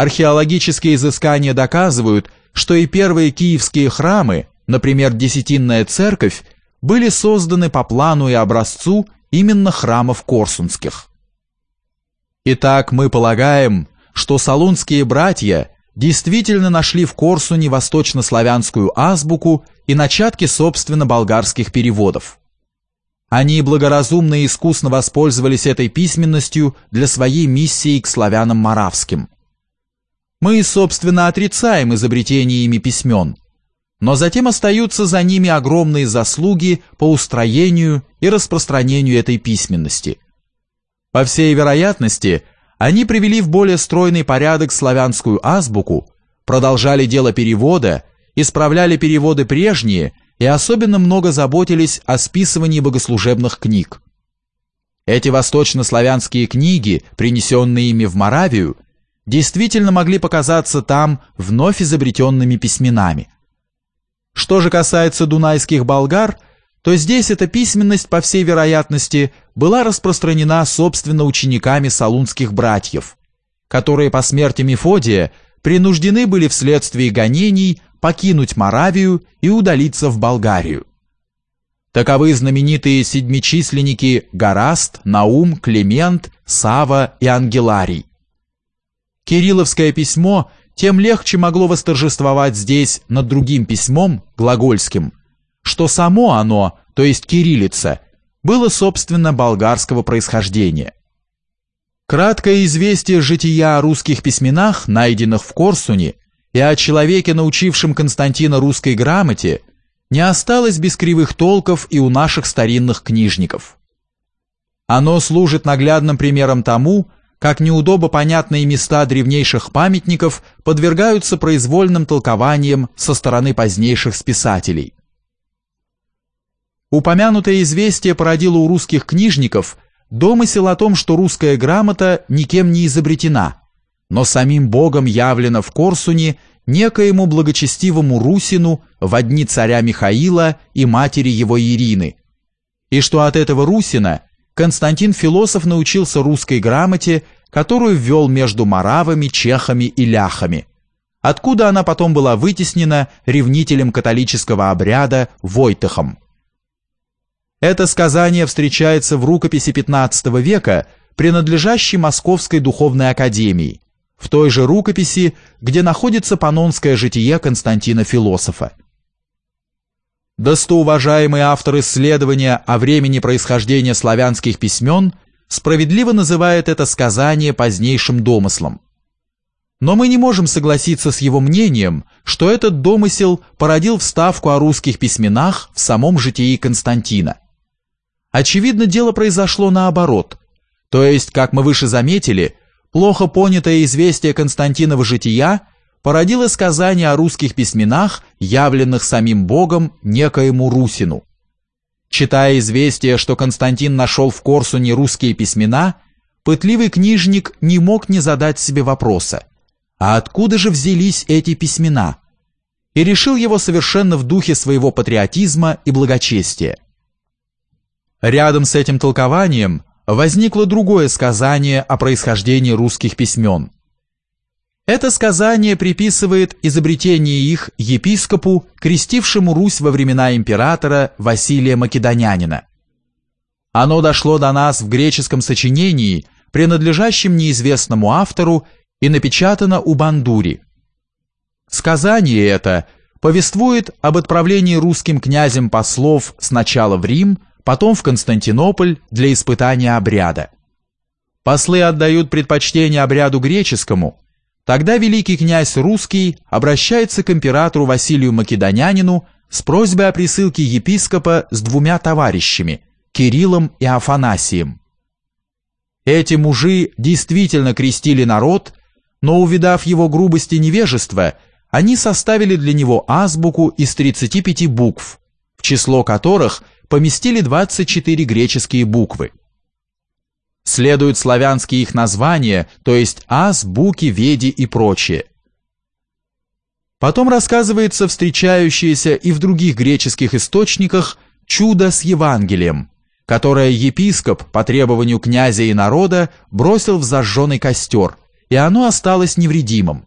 Археологические изыскания доказывают, что и первые киевские храмы, например, Десятинная церковь, были созданы по плану и образцу именно храмов корсунских. Итак, мы полагаем, что салунские братья действительно нашли в Корсуне восточнославянскую азбуку и начатки, собственно, болгарских переводов. Они благоразумно и искусно воспользовались этой письменностью для своей миссии к славянам моравским. Мы, собственно, отрицаем изобретение ими письмен, но затем остаются за ними огромные заслуги по устроению и распространению этой письменности. По всей вероятности, они привели в более стройный порядок славянскую азбуку, продолжали дело перевода, исправляли переводы прежние и особенно много заботились о списывании богослужебных книг. Эти восточнославянские книги, принесенные ими в Моравию, действительно могли показаться там вновь изобретенными письменами. Что же касается дунайских болгар, то здесь эта письменность, по всей вероятности, была распространена собственно учениками салунских братьев, которые по смерти Мефодия принуждены были вследствие гонений покинуть Моравию и удалиться в Болгарию. Таковы знаменитые седмичисленники Гораст, Наум, Климент, Сава и Ангеларий. Кирилловское письмо тем легче могло восторжествовать здесь над другим письмом, глагольским, что само оно, то есть кириллица, было собственно болгарского происхождения. Краткое известие жития о русских письменах, найденных в Корсуне, и о человеке, научившем Константина русской грамоте, не осталось без кривых толков и у наших старинных книжников. Оно служит наглядным примером тому, как неудобо понятные места древнейших памятников подвергаются произвольным толкованиям со стороны позднейших списателей. Упомянутое известие породило у русских книжников домысел о том, что русская грамота никем не изобретена, но самим Богом явлена в Корсуне некоему благочестивому Русину в дни царя Михаила и матери его Ирины, и что от этого Русина Константин Философ научился русской грамоте, которую ввел между маравами, чехами и ляхами, откуда она потом была вытеснена ревнителем католического обряда Войтыхом. Это сказание встречается в рукописи XV века, принадлежащей Московской духовной академии, в той же рукописи, где находится панонское житие Константина Философа. Достоуважаемый автор исследования о времени происхождения славянских письмен справедливо называет это сказание позднейшим домыслом. Но мы не можем согласиться с его мнением, что этот домысел породил вставку о русских письменах в самом житии Константина. Очевидно, дело произошло наоборот. То есть, как мы выше заметили, плохо понятое известие Константинова жития породило сказание о русских письменах, явленных самим Богом некоему Русину. Читая известие, что Константин нашел в Корсуне русские письмена, пытливый книжник не мог не задать себе вопроса, а откуда же взялись эти письмена? И решил его совершенно в духе своего патриотизма и благочестия. Рядом с этим толкованием возникло другое сказание о происхождении русских письмен. Это сказание приписывает изобретение их епископу, крестившему Русь во времена императора Василия Македонянина. Оно дошло до нас в греческом сочинении, принадлежащем неизвестному автору и напечатано у Бандури. Сказание это повествует об отправлении русским князем послов сначала в Рим, потом в Константинополь для испытания обряда. Послы отдают предпочтение обряду греческому, тогда великий князь русский обращается к императору Василию Македонянину с просьбой о присылке епископа с двумя товарищами, Кириллом и Афанасием. Эти мужи действительно крестили народ, но, увидав его грубость и невежество, они составили для него азбуку из 35 букв, в число которых – поместили 24 греческие буквы. Следуют славянские их названия, то есть ас, буки, веди и прочее. Потом рассказывается встречающееся и в других греческих источниках чудо с Евангелием, которое епископ по требованию князя и народа бросил в зажженный костер и оно осталось невредимым.